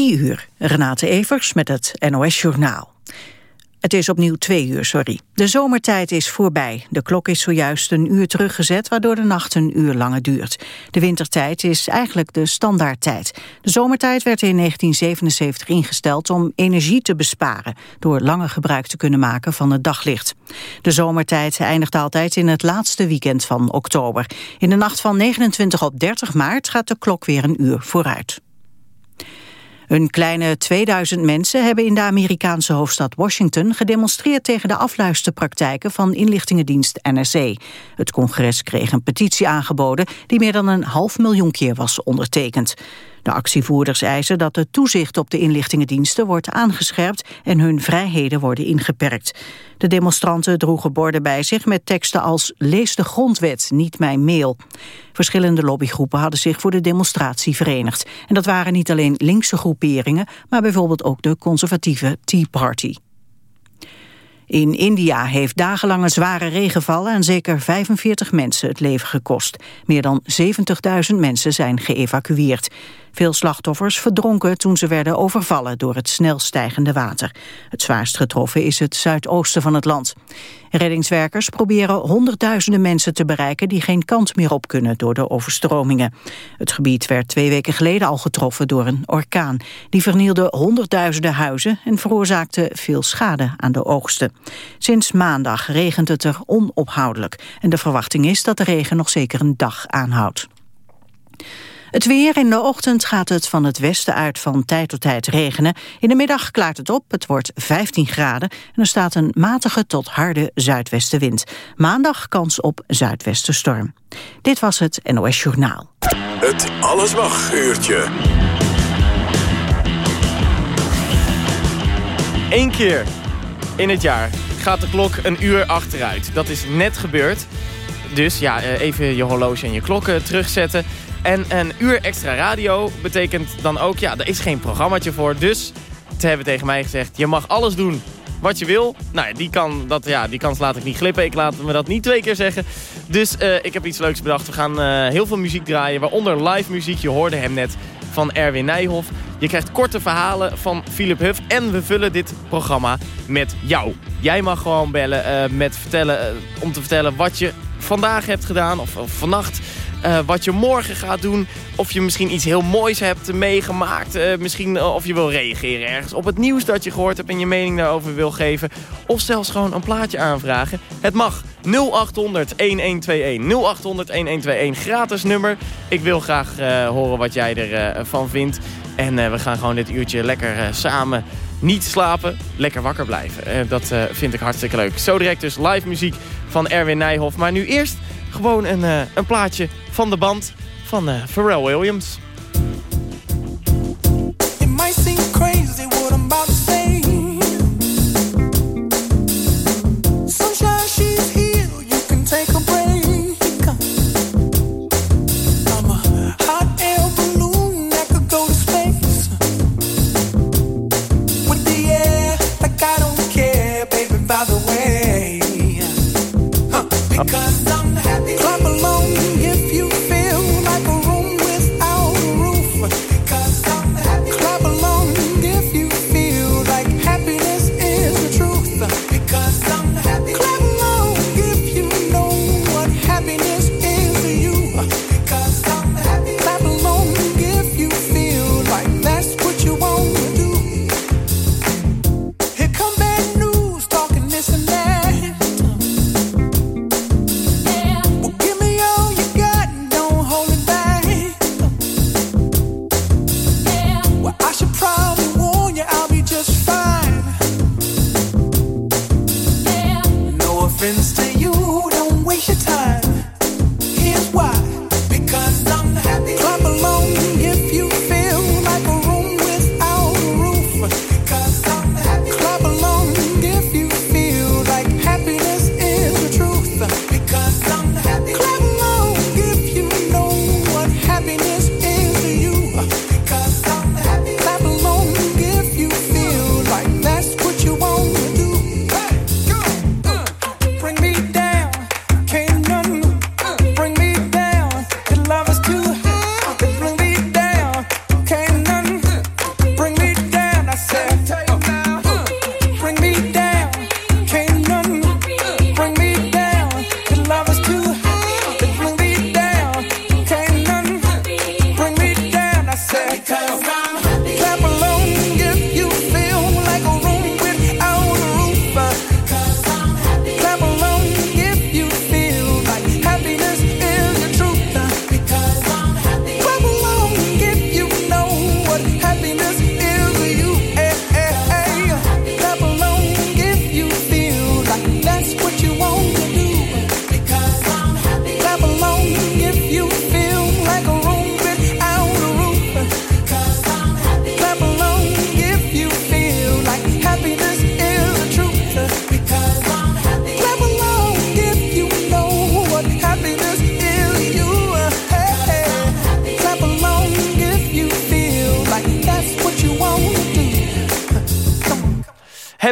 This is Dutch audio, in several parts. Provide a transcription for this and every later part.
Drie uur. Renate Evers met het NOS Journaal. Het is opnieuw twee uur, sorry. De zomertijd is voorbij. De klok is zojuist een uur teruggezet, waardoor de nacht een uur langer duurt. De wintertijd is eigenlijk de standaardtijd. De zomertijd werd in 1977 ingesteld om energie te besparen... door langer gebruik te kunnen maken van het daglicht. De zomertijd eindigt altijd in het laatste weekend van oktober. In de nacht van 29 op 30 maart gaat de klok weer een uur vooruit. Een kleine 2000 mensen hebben in de Amerikaanse hoofdstad Washington gedemonstreerd tegen de afluisterpraktijken van inlichtingendienst NSA. Het congres kreeg een petitie aangeboden die meer dan een half miljoen keer was ondertekend. De actievoerders eisen dat de toezicht op de inlichtingendiensten wordt aangescherpt en hun vrijheden worden ingeperkt. De demonstranten droegen borden bij zich met teksten als lees de grondwet, niet mijn mail. Verschillende lobbygroepen hadden zich voor de demonstratie verenigd. En dat waren niet alleen linkse groeperingen, maar bijvoorbeeld ook de conservatieve Tea Party. In India heeft dagenlange zware regenvallen en zeker 45 mensen het leven gekost. Meer dan 70.000 mensen zijn geëvacueerd. Veel slachtoffers verdronken toen ze werden overvallen door het snel stijgende water. Het zwaarst getroffen is het zuidoosten van het land. Reddingswerkers proberen honderdduizenden mensen te bereiken die geen kant meer op kunnen door de overstromingen. Het gebied werd twee weken geleden al getroffen door een orkaan. Die vernielde honderdduizenden huizen en veroorzaakte veel schade aan de oogsten. Sinds maandag regent het er onophoudelijk en de verwachting is dat de regen nog zeker een dag aanhoudt. Het weer in de ochtend gaat het van het westen uit van tijd tot tijd regenen. In de middag klaart het op, het wordt 15 graden... en er staat een matige tot harde zuidwestenwind. Maandag kans op zuidwestenstorm. Dit was het NOS Journaal. Het Alles Mag uurtje. Eén keer in het jaar gaat de klok een uur achteruit. Dat is net gebeurd. Dus ja, eh, even je horloge en je klokken terugzetten. En een uur extra radio betekent dan ook, ja, er is geen programmaatje voor. Dus ze hebben tegen mij gezegd, je mag alles doen wat je wil. Nou, die, kan, dat, ja, die kans laat ik niet glippen. Ik laat me dat niet twee keer zeggen. Dus uh, ik heb iets leuks bedacht. We gaan uh, heel veel muziek draaien, waaronder live muziek. Je hoorde hem net van Erwin Nijhoff. Je krijgt korte verhalen van Philip Huff. En we vullen dit programma met jou. Jij mag gewoon bellen uh, met vertellen, om te vertellen wat je vandaag hebt gedaan. Of, of vannacht. Uh, wat je morgen gaat doen. Of je misschien iets heel moois hebt meegemaakt. Uh, misschien uh, of je wil reageren ergens op het nieuws dat je gehoord hebt en je mening daarover wil geven. Of zelfs gewoon een plaatje aanvragen. Het mag 0800 1121. 0800 1121. Gratis nummer. Ik wil graag horen wat jij ervan vindt. En we gaan gewoon dit uurtje lekker samen niet slapen, lekker wakker blijven. dat vind ik hartstikke leuk. Zo direct dus live muziek van Erwin Nijhoff. Maar nu eerst gewoon een, uh, een plaatje van de band van uh, Pharrell Williams. It might seem crazy what I'm about to say. Sunshine, she's here, you can take a break. I'm a hot air balloon that could go to space. With the air, like I don't care, baby, by the way. Huh, because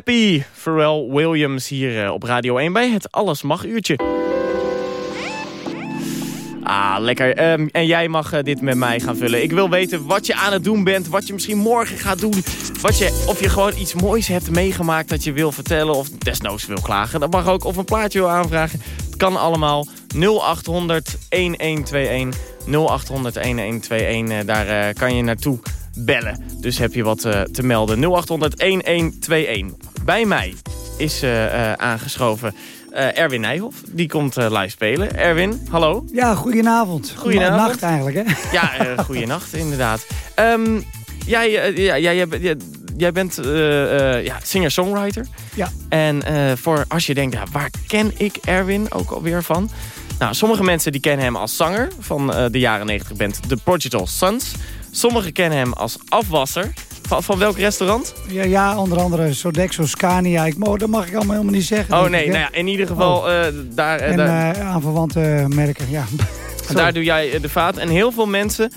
Happy Pharrell Williams hier eh, op Radio 1 bij het Alles Mag uurtje. Ah, lekker. Ehm, en jij mag uh, dit met mij gaan vullen. Ik wil weten wat je aan het doen bent, wat je misschien morgen gaat doen. Wat je, of je gewoon iets moois hebt meegemaakt dat je wil vertellen of desnoods wil klagen. Dat mag ook. Of een plaatje wil aanvragen. Het kan allemaal. 0800 1121. 0800 1121. daar uh, kan je naartoe bellen. Dus heb je wat te melden. 0800 1121. Bij mij is uh, aangeschoven uh, Erwin Nijhoff. Die komt live spelen. Erwin, hallo. Ja, goedenavond. Goedenavond. Nacht eigenlijk, hè? Ja, uh, goeienacht inderdaad. Um, jij, jij, jij, jij bent ja, singer-songwriter. Ja. En voor als je denkt, ja, waar ken ik Erwin ook alweer van? Nou, sommige mensen die kennen hem als zanger van de jaren 90 band The Prodigal Sons. Sommigen kennen hem als afwasser. Van, van welk restaurant? Ja, ja, onder andere Sodexo, Scania. Ik, oh, dat mag ik allemaal helemaal niet zeggen. Oh nee, nou ja, in ieder geval oh. uh, daar... en daar... Uh, aanverwante merken, ja. daar doe jij de vaat. En heel veel mensen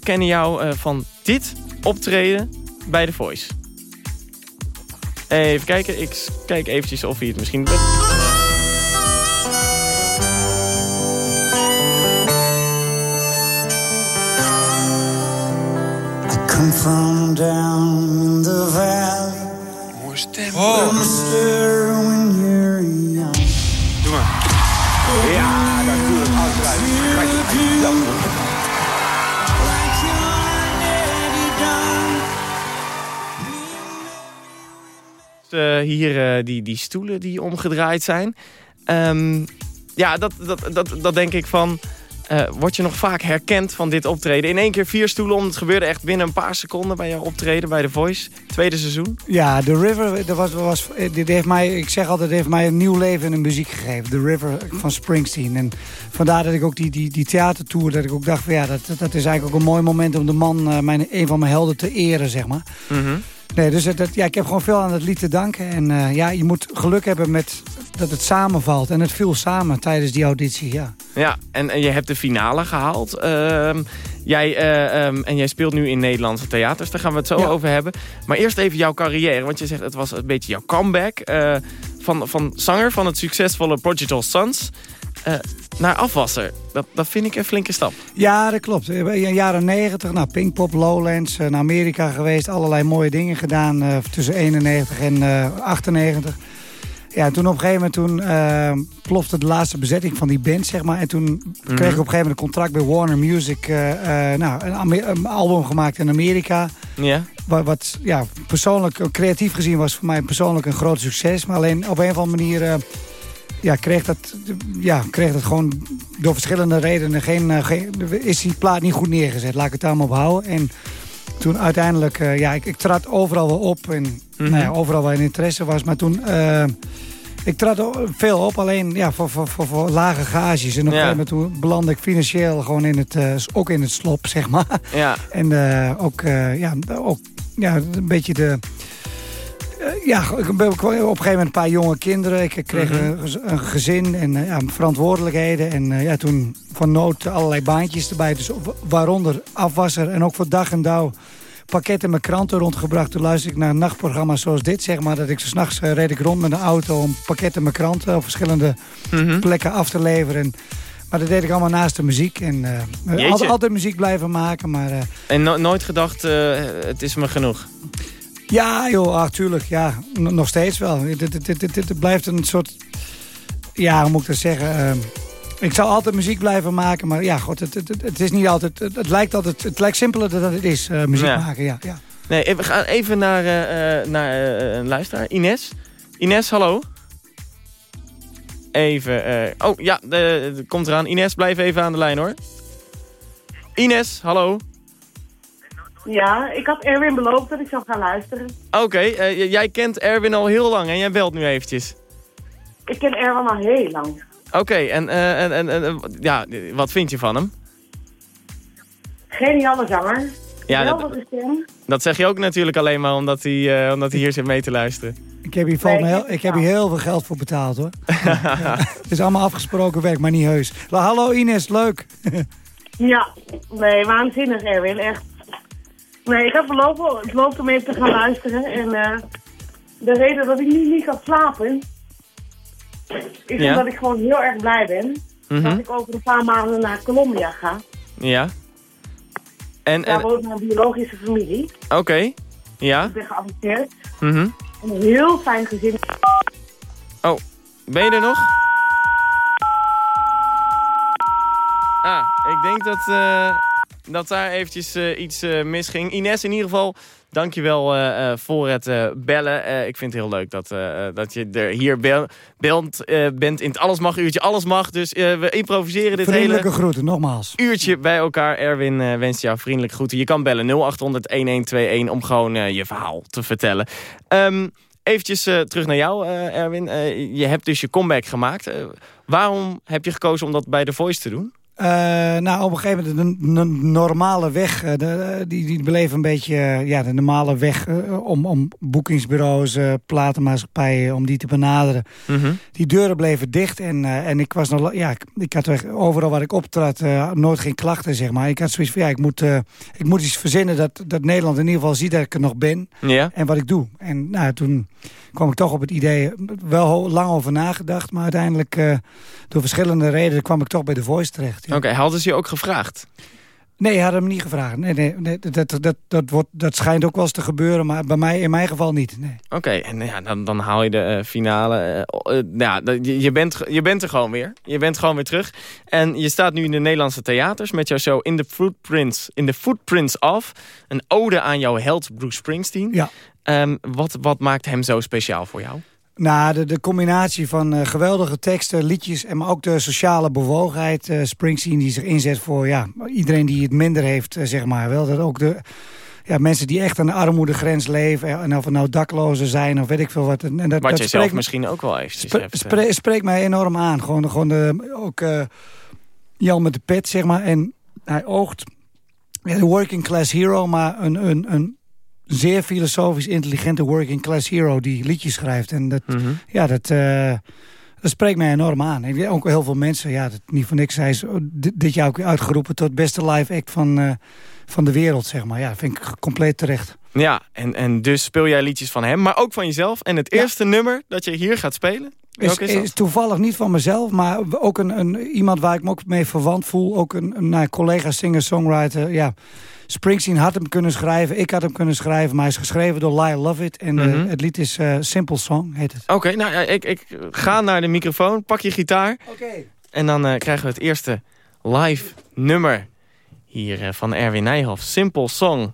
kennen jou van dit optreden bij The Voice. Even kijken, ik kijk eventjes of hij het misschien... come from down in the valley. Mooie stem. Oh. when you're young. Doe maar. Ja, dat ik altijd. Dat Uh, hier uh, die, die stoelen die omgedraaid zijn. Um, ja, dat, dat, dat, dat denk ik van... Uh, word je nog vaak herkend van dit optreden. In één keer vier stoelen om. Het gebeurde echt binnen een paar seconden bij jouw optreden bij The Voice. Tweede seizoen. Ja, The River, dat was, was, dit heeft mij, ik zeg altijd, heeft mij een nieuw leven in de muziek gegeven. The River van Springsteen. En vandaar dat ik ook die, die, die theatertour, dat ik ook dacht van ja, dat, dat is eigenlijk ook een mooi moment om de man, uh, mijn, een van mijn helden te eren, zeg maar. Mm -hmm. Nee, dus dat, ja, ik heb gewoon veel aan het lied te danken. En uh, ja, je moet geluk hebben met dat het samenvalt. En het viel samen tijdens die auditie, ja. Ja, en, en je hebt de finale gehaald. Uh, jij, uh, um, en jij speelt nu in Nederlandse theaters. Daar gaan we het zo ja. over hebben. Maar eerst even jouw carrière. Want je zegt het was een beetje jouw comeback. Uh, van, van zanger van het succesvolle Prodigal Sons... Uh, naar afwasser. Dat, dat vind ik een flinke stap. Ja, dat klopt. In de jaren 90, nou, Pinkpop, Lowlands, uh, naar Amerika geweest. Allerlei mooie dingen gedaan uh, tussen 91 en 98. Ja, toen op een gegeven moment toen, plofte de laatste bezetting van die band, zeg maar. En toen mm -hmm. kreeg ik op een gegeven moment een contract bij Warner Music. nou, een, een, album gemaakt in Amerika. Ja. Wat, wat ja, persoonlijk, creatief gezien was voor mij persoonlijk een groot succes. Maar alleen op een of andere manier ja, kreeg dat, ja, kreeg dat gewoon door verschillende redenen geen, geen, is die plaat niet goed neergezet. Laat ik het daarom op houden. En toen uiteindelijk, uh, ja, ik, ik trad overal wel op. En mm -hmm. nou ja, overal waar interesse was. Maar toen, uh, ik trad veel op. Alleen ja, voor, voor, voor, voor lage gages. En op een gegeven moment toen belandde ik financieel gewoon in het, uh, ook in het slop, zeg maar. Ja. En ook, ja, ook ja, een beetje de... Ja, ik heb op een gegeven moment een paar jonge kinderen. Ik kreeg mm -hmm. een, gezin en uh, ja, verantwoordelijkheden. En uh, ja, toen van nood allerlei baantjes erbij. Dus waaronder afwasser en ook voor dag en dauw pakketten met kranten rondgebracht. Toen luisterde ik naar nachtprogramma's zoals dit, zeg maar. Dat ik s'nachts uh, reed ik rond met een auto om pakketten met kranten... op verschillende mm -hmm. plekken af te leveren. Maar dat deed ik allemaal naast de muziek. En uh, altijd, altijd, muziek blijven maken. Maar, uh, en no nooit gedacht, het is me genoeg? Ja, joh, ach, tuurlijk. Ja, N nog steeds wel. Het, het, het, het, blijft een soort... Ja, hoe moet ik dat zeggen? Uh, Ik zou altijd muziek blijven maken, maar ja, god, het, het, het, het is niet altijd... Het, het lijkt altijd, het lijkt simpeler dan het is, eh, muziek Ja. maken, ja. ja. Nee, we gaan even naar, eh, eh, naar een luisteraar. Ines. Ines, hallo. Even. oh, ja, de, de- komt eraan. Ines, blijf even aan de lijn hoor. Ines, hallo. Ja, ik had Erwin beloofd dat ik zou gaan luisteren. Oké, eh, jij kent Erwin al heel lang en jij belt nu eventjes. Ik ken Erwin al heel lang. Oké, en, eh, en, en, en, eh, ja, wat vind je van hem? Geniale zanger. Ja, dat, dat zeg je ook natuurlijk alleen maar omdat hij, eh, omdat hij hier zit mee te luisteren. Ik heb hier, Nee, heel, ik heb hier heel veel geld voor betaald, hoor. Ja. Het is allemaal afgesproken werk, maar niet heus. La, hallo Ines, leuk. Ja, nee, waanzinnig Erwin, echt. Nee, ik had beloofd, beloofd om even te gaan luisteren. En eh, de reden dat ik nu niet kan slapen... is Ja? omdat ik gewoon heel erg blij ben... Mhm, dat ik over een paar maanden naar Colombia ga. Ja. En, Daar en woont mijn biologische familie. oké. Ja. Ik ben geadopteerd. mhm. Een heel fijn gezin. Oh, ben je er nog? Ah, ik denk dat, eh, dat daar eventjes eh, iets eh, misging. Ines, in ieder geval, dankjewel eh eh voor het bellen. Ik vind het heel leuk dat, dat je er hier bel- bent, bent in het Alles Mag uurtje. Alles mag, dus we improviseren dit Vriendelijke hele groeten, nogmaals. uurtje bij elkaar. Erwin wenst jou vriendelijk groeten. Je kan bellen 0800-1121 om gewoon je verhaal te vertellen. Ehm eventjes terug naar jou, Erwin. Je hebt dus je comeback gemaakt. Waarom heb je gekozen om dat bij The Voice te doen? Eh, nou, op een gegeven moment de, normale weg, eh, de, die, die bleef een beetje, eh, ja, de normale weg om, om boekingsbureaus, platenmaatschappijen, om die te benaderen. Die deuren bleven dicht en, en ik was nog, ja, ik, ik had overal waar ik optrad nooit geen klachten, zeg maar. Ik had zoiets van, ja, ik moet, ik moet iets verzinnen dat, dat Nederland in ieder geval ziet dat ik er nog ben Ja? en wat ik doe. En nou, toen kwam ik toch op het idee, wel lang over nagedacht, maar uiteindelijk eh, door verschillende redenen kwam ik toch bij The Voice terecht. ja. Oké, hadden ze je ook gevraagd? Nee, had hem niet gevraagd. Nee, nee, nee dat, dat, dat, wordt, dat schijnt ook wel eens te gebeuren, maar bij mij, in mijn geval niet. Nee. Oké, en ja, dan, dan haal je de eh, finale. eh, eh, ja, dat- je, je, bent, je bent er gewoon weer. Je bent gewoon weer terug. En je staat nu in de Nederlandse theaters met jouw show In the Footprints, in the Footprints of. Een ode aan jouw held Bruce Springsteen. Ja. Ehm, wat, wat maakt hem zo speciaal voor jou? Nou, de, de combinatie van eh, geweldige teksten, liedjes... en maar ook de sociale bewogenheid. eh, Springsteen die zich inzet voor ja, iedereen die het minder heeft, eh, zeg maar. Wel, dat ook de ja, mensen die echt aan de armoedegrens leven... en of het nou daklozen zijn of weet ik veel wat. En dat, Wat dat jij zelf misschien ook wel eventjes spre- hebt. spre- spreekt mij enorm aan. Gewoon, gewoon de, ook Jan met de pet, zeg maar. En hij oogt ja, de working class hero, maar een, een, een zeer filosofisch intelligente working class hero die liedjes schrijft. En dat, Mhm. ja, dat, eh, dat spreekt mij enorm aan. Weet ook heel veel mensen, ja, dat, niet voor niks, hij is dit, jaar ook uitgeroepen tot beste live act van, eh, van de wereld, zeg maar. Ja, vind ik compleet terecht. Ja, en, en dus speel jij liedjes van hem, maar ook van jezelf. En het Ja. eerste nummer dat je hier gaat spelen, Is, toevallig niet van mezelf, maar ook een, een, iemand waar ik me ook mee verwant voel. Ook een, een nou, collega singer-songwriter. Ja, Springsteen had hem kunnen schrijven, ik had hem kunnen schrijven. Maar hij is geschreven door Lyle Lovett. En eh, Mhm. het lied is eh, Simple Song, heet het. Oké, nou ja, ik, ik ga naar de microfoon, pak je gitaar. Oké. En dan eh, krijgen we het eerste live nummer hier van Erwin Nijhoff. Simple Song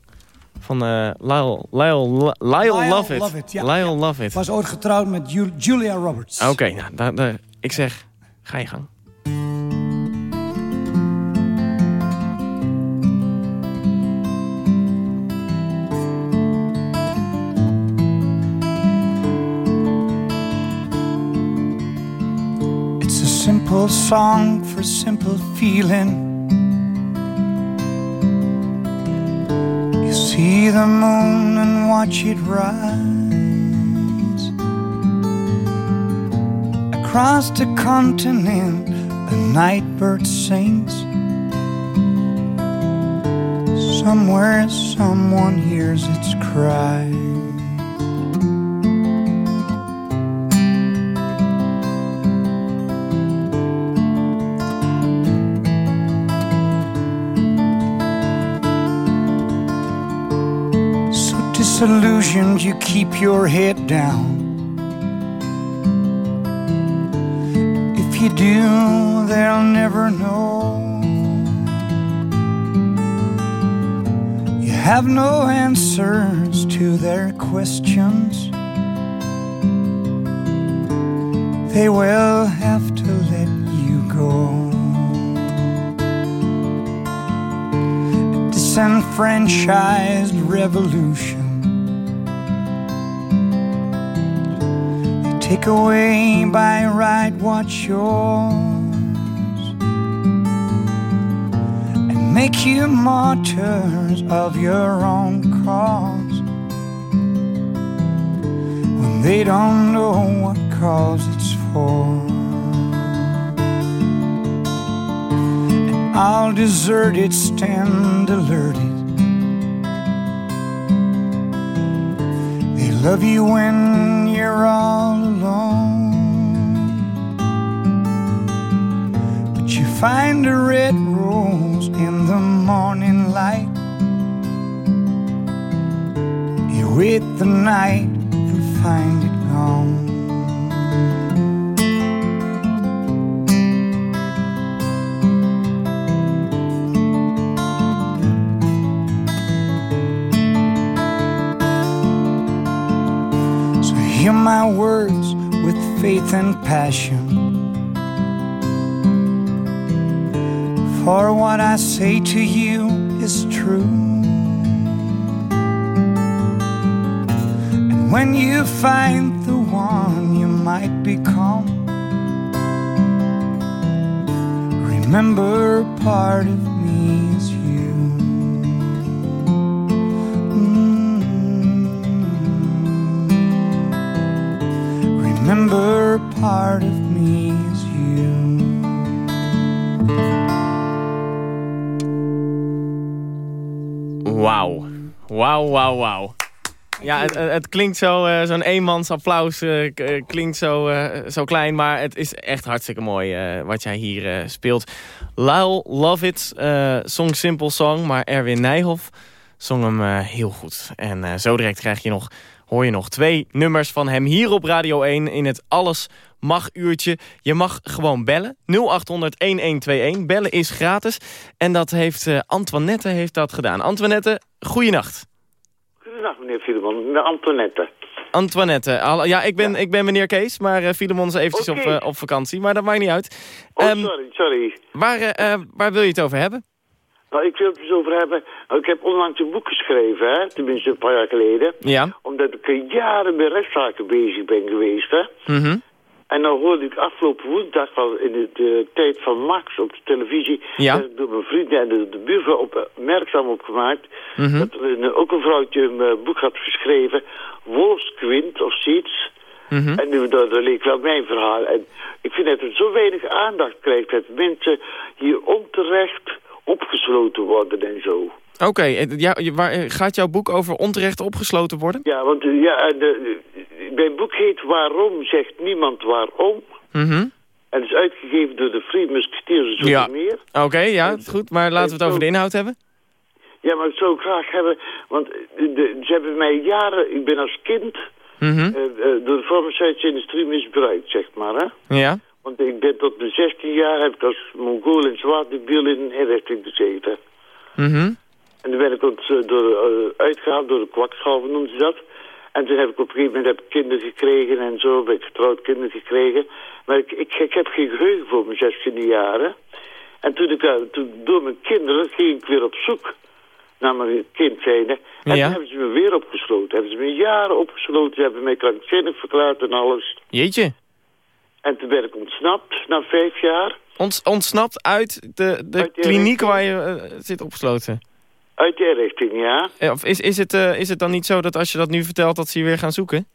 van eh Lyle, Lyle, Lyle, Lyle Lovett. Lovett, ja. Lyle Lovett. Was ooit getrouwd met Ju- Julia Roberts. Oké, nou, daar- daar- ik zeg, ga je gang. It's a simple song for simple feeling. See the moon and watch it rise. Across the continent, a night bird sings. Somewhere someone hears its cry. Disillusioned, you keep your head down. If you do, they'll never know. You have no answers to their questions. They will have to let you go. Disenfranchised revolution. Take away by right what's yours and make you martyrs of your own cause when they don't know what cause it's for. And I'll desert it, stand alerted. They love you when all alone. But you find a red rose in the morning light. You wait the night and find my words with faith and passion. For what I say to you is true. And when you find the one you might become, remember part of me is you. Remember part of me is you. Wauw. Wauw, wauw, wauw. Ja, het, het klinkt zo, eh, zo'n eenmans applaus eh, eh, klinkt zo, zo klein, maar het is echt hartstikke mooi wat jij hier speelt. Lyle Love It, song Simple Song, maar Erwin Nijhoff zong hem heel goed. En zo direct krijg je nog, hoor je nog twee nummers van hem hier op Radio 1 in het Alles Mag uurtje. Je mag gewoon bellen, 0800-1121. Bellen is gratis en dat heeft eh, Antoinette heeft dat gedaan. Antoinette, goeienacht. Goedendag meneer Filemon, Antoinette. Antoinette, ja, ik ben, ik ben meneer Kees, maar eh Filemon is eventjes op, eh, op vakantie. Maar dat maakt niet uit. Oh, Ehm, sorry, sorry. waar, waar wil je het over hebben? Nou, ik wil het eens over hebben. Nou, ik heb onlangs een boek geschreven, hè? tenminste een paar jaar geleden. Ja. Omdat ik jaren met rechtszaken bezig ben geweest. Hè? Mhm. En dan hoorde ik afgelopen woensdag wel in de, de tijd van Max op de televisie... Ja. ik door mijn vrienden en de, de buurvrouw op, merkzaam opgemaakt... Mhm. dat er een, ook een vrouwtje een eh, boek had geschreven... Wolfsquint of zoiets... Mhm. En nu, dat, dat leek wel mijn verhaal. En ik vind dat het zo weinig aandacht krijgt... dat mensen hier onterecht opgesloten worden en zo. Oké, eh, ja, waar, eh, gaat jouw boek over onterecht opgesloten worden? Ja, want eh, ja, en de, mijn boek heet Waarom zegt niemand waarom. Mhm. En het is uitgegeven door de Free Musketeers Ja. meer. Oké, ja, goed. Maar laten we het over de inhoud hebben. Ja, maar ik zou graag hebben... Want de, ze hebben mij jaren... Ik ben als kind Mhm. eh, eh, door de farmaceutische industrie misbruikt, zeg maar. Hè? Ja. Want ik ben tot mijn 16 jaar... heb ik als Mongool en zwaardebiel in een inrichting gezeten. Mhm. En toen ben ik ont, eh, door, eh, uitgehaald door de kwakschalf, noemden ze dat. En toen heb ik op een gegeven moment heb ik kinderen gekregen en zo. Ben ik getrouwd kinderen gekregen. Maar ik, ik, ik heb geen geheugen voor mijn 16e jaren. En toen ik, toen, door mijn kinderen ging ik weer op zoek naar mijn kind zijnde. En Ja. toen hebben ze me weer opgesloten. Hebben ze me jaren opgesloten. Ze hebben mij krankzinnig verklaard en alles. Jeetje. En toen ben ik ontsnapt na vijf jaar. Ont, ontsnapt uit de, de Uit kliniek waar je eh, zit opgesloten. Uit de inrichting, ja. Eh, Of is, is, het, eh, is het dan niet zo dat als je dat nu vertelt dat ze je weer gaan zoeken?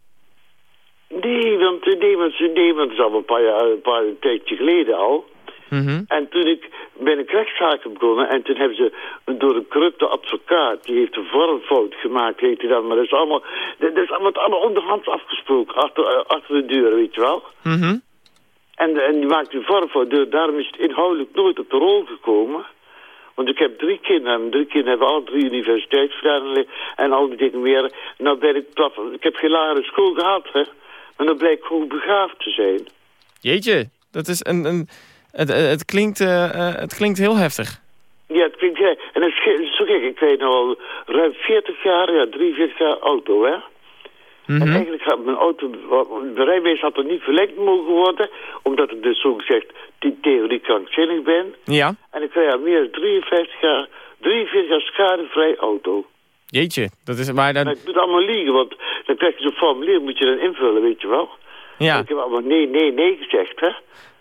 Nee, want, nee, want, nee, want het is al een paar jaar, een paar een tijdje geleden al. Mhm. En toen ik, ben ik rechtszaken begonnen en toen hebben ze door een corrupte advocaat, die heeft een vormfout gemaakt, heet hij dan. Maar dat is allemaal, dat is allemaal, allemaal onderhands afgesproken, achter, achter de deur, weet je wel. Mhm. En, en die maakt een vormfout, dus daarom is het inhoudelijk nooit op de rol gekomen. Want ik heb drie kinderen, en drie kinderen hebben alle drie universiteit gedaan en, al die dingen meer. Nou ben ik, plat- ik heb geen lagere school gehad, hè. Maar dan blijkt ik gewoon begaafd te zijn. Jeetje. Dat is een, een, het, het, klinkt, eh, eh, het klinkt heel heftig. Ja, het klinkt... En het is zo gek. Ik weet nou al ruim 40 jaar, ja, 43 jaar auto, hè. Mhm. En eigenlijk had mijn auto, de rijbewijs had er niet verlengd mogen worden, omdat ik dus zo gezegd die theorie krankzinnig ben. Ja, En ik krijg al meer dan 53 jaar, 43 jaar schadevrij auto. jeetje. Dat is, maar Maar dan, ik moet allemaal liegen, want dan krijg je zo'n formulier, moet je dan invullen, weet je wel. ja, Ik heb allemaal nee, nee, nee gezegd, hè.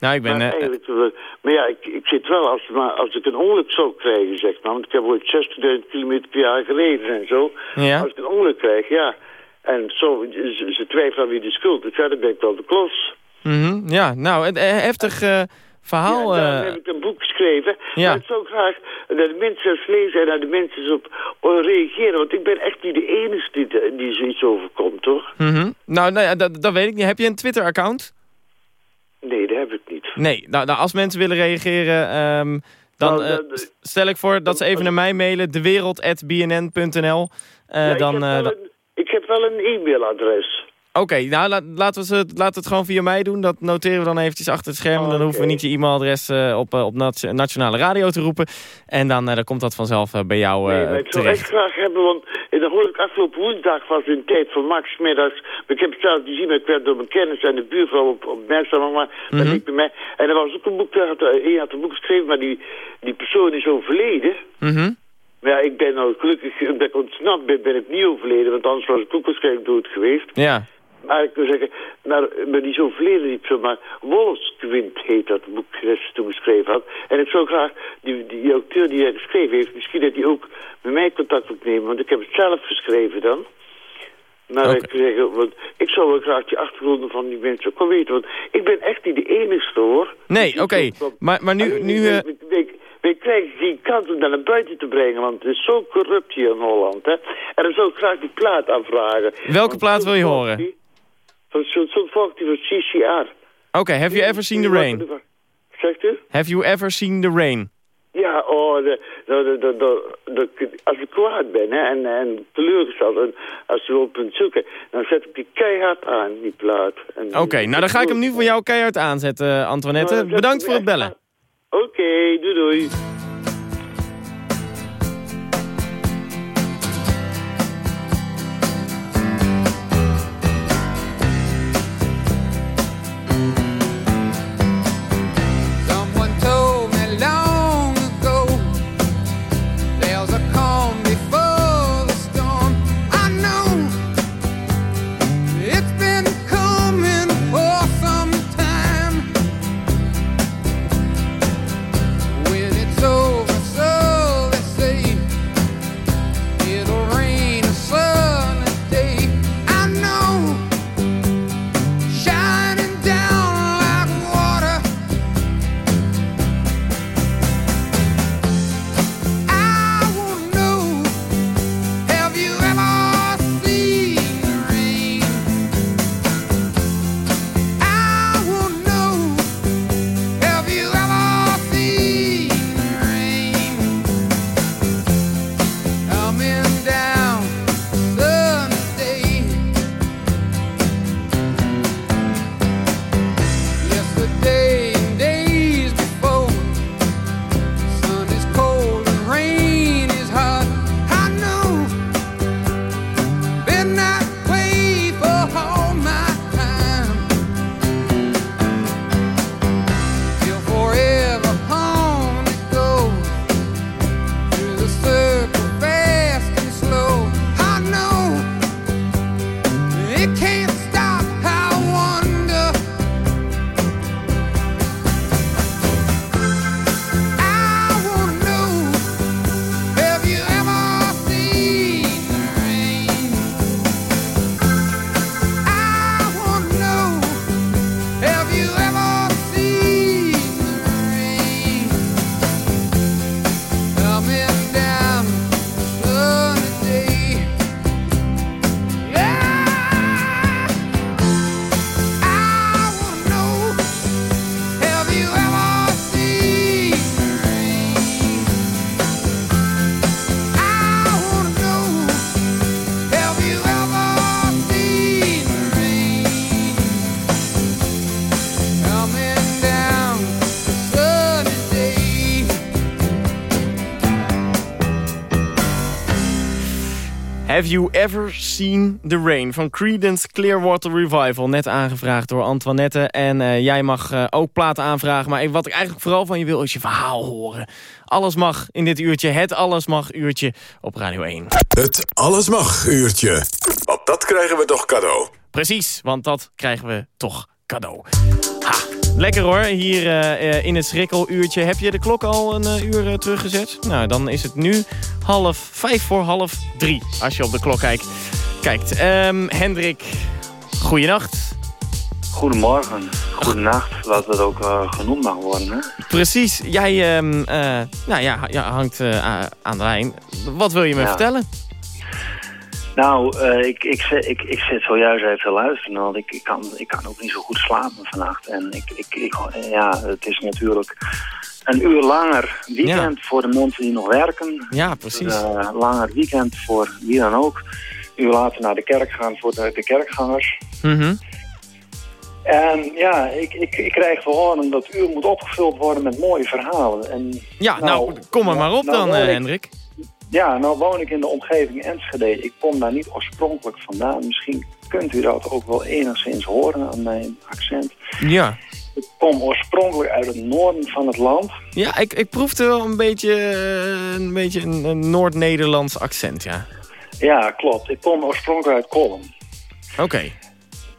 nou ik ben... maar, eh, eigenlijk, eh, maar ja, ik, ik zit wel, als, maar als ik een ongeluk zou krijgen, zeg maar, want ik heb ooit 60.000 kilometer per jaar gereden en zo. Ja. Als ik een ongeluk krijg, ja. En zo, ze, ze twijfelen aan wie de schuld dan ben ik wel de klos. mhm, ja, nou, een eh, heftig eh, verhaal. Ja, daarom eh, heb ik een boek geschreven. ja. Maar ik zou graag dat de mensen eens lezen en naar de mensen eens op reageren. Want ik ben echt niet de enige die, die zoiets overkomt, hoor. mhm. Nou, nou ja, dat, dat weet ik niet. Heb je een Twitter-account? Nee, dat heb ik niet. Nee, nou, nou, als mensen willen reageren, ehm, dan Nou, dat- stel ik voor dat ze even naar mij mailen, dewereld.bnn.nl. Eh, Ja, dan, ik, heb wel een, e-mailadres. Oké, nou la- laten, we ze, laten we het gewoon via mij doen. Dat noteren we dan eventjes achter het scherm. Oh, Dan hoeven we niet je e-mailadres eh, op, eh, op nat- nationale radio te roepen. En dan, eh, dan komt dat vanzelf bij jou Nee, maar ik zou echt graag hebben, want dan hoor ik afgelopen woensdag was in tijd van Max middags. Ik heb het zelf gezien, maar ik werd door mijn kennis en de buurvrouw op, opmerkzaam maar bij mij. En er was ook een boek, daar had, een boek geschreven, maar die, die persoon is overleden. Mhm. Maar ja, ik ben nou gelukkig, omdat ik ontsnapt ben, ben ik niet overleden, want anders was ik ook waarschijnlijk dood geweest. Ja, Maar ik wil zeggen, maar, maar die is overleden niet zo, maar Wolfswind heet dat boek dat ze toen geschreven had. En ik zou graag, die, die auteur die dat geschreven heeft, misschien dat hij ook met mij contact opnemen, want ik heb het zelf geschreven dan. Maar Oké. ik, wil zeggen, want ik zou wel graag die achtergronden van die mensen ook wel weten, want ik ben echt niet de enige hoor. nee, oké. Maar, maar nu... Nu wij- eh, wij krijgen geen kans om dat naar buiten te brengen, want het is zo corrupt hier in Holland. Hè? En dan zou ik graag die plaat aanvragen. Welke plaat wil je horen? die- Van volgt die van CCR. Oké, have you ever seen the rain? Zegt u? Have you ever seen the rain? Ja, oh, de, de, de, de, de- de- als ik kwaad ben hè, en, en teleurgesteld, en als we op punt zoeken, dan zet ik die keihard aan, die plaat. Oké, nou dan ga ik hem nu voor jou keihard aanzetten, eh, Antoinette. Nou, Bedankt ik voor het bellen. Oké, doei doei. Have You Ever Seen the Rain van Creedence Clearwater Revival. Net aangevraagd door Antoinette. En eh, jij mag eh, ook platen aanvragen. Maar wat ik eigenlijk vooral van je wil is je verhaal horen. Alles mag in dit uurtje. Het Alles Mag uurtje op Radio 1. Het Alles Mag uurtje. Want dat krijgen we toch cadeau. Precies, want dat krijgen we toch cadeau. Lekker hoor, hier eh, eh, in het schrikkeluurtje. Heb je de klok al een eh, uur teruggezet? Nou, dan is het nu half, vijf voor half drie, als je op de klok kijkt. kijkt. Ehm, Hendrik, goeienacht. Goedemorgen, goedenacht, wat het ook genoemd mag worden. Hè? Precies, jij ehm, eh, nou ja, hangt aan de lijn. Wat wil je me Ja. vertellen? Nou, eh, ik, ik, zit- ik, ik zit zojuist even te luisteren, want ik, ik, kan, ik kan ook niet zo goed slapen vannacht. En ik, ik, ik, ja, het is natuurlijk een uur langer weekend voor de mensen die nog werken. Ja, precies. Eh, langer weekend voor wie dan ook. Een uur later naar de kerk gaan voor de, de kerkgangers. Mhm. En ja, ik, ik, ik krijg te horen dat uur moet opgevuld worden met mooie verhalen. En, Ja, nou, kom er maar op nou dan, ik- Hendrik. Ja, nou woon ik in de omgeving Enschede. Ik kom daar niet oorspronkelijk vandaan. Misschien kunt u dat ook wel enigszins horen aan mijn accent. Ja. Ik kom oorspronkelijk uit het noorden van het land. Ja, ik, ik proefde wel een beetje, eh, een, beetje een, een Noord-Nederlands accent, ja. Ja, klopt. Ik kom oorspronkelijk uit Kolm. Oké.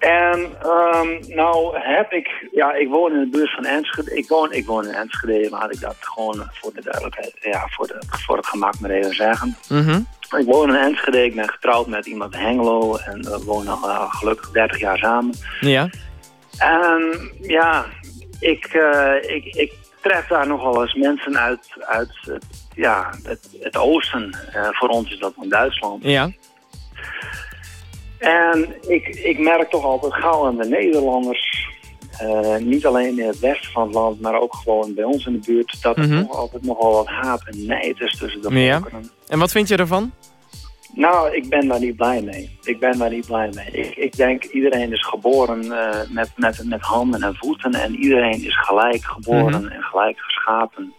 En ehm, nou heb ik, ja, ik woon in de buurt van Enschede. Ik woon, ik woon in Enschede, laat ik dat gewoon voor de duidelijkheid, ja, voor, de, voor het gemak maar even zeggen. Mhm. Ik woon in Enschede, ik ben getrouwd met iemand in Hengelo en we wonen al eh, gelukkig 30 jaar samen. Ja. En ja, ik, eh, ik, ik tref daar nogal eens mensen uit, uit het, ja, het, het oosten. Eh, voor ons is dat van Duitsland. Ja. En ik, ik merk toch altijd gauw aan de Nederlanders, eh, niet alleen in het westen van het land, maar ook gewoon bij ons in de buurt, dat er Mhm. toch altijd nogal wat haat en nijd is tussen de Ja. volkeren. En wat vind je ervan? Nou, ik ben daar niet blij mee. Ik ben daar niet blij mee. Ik, ik denk, iedereen is geboren eh, met, met, met handen en voeten en iedereen is gelijk geboren Mhm. en gelijk geschapen.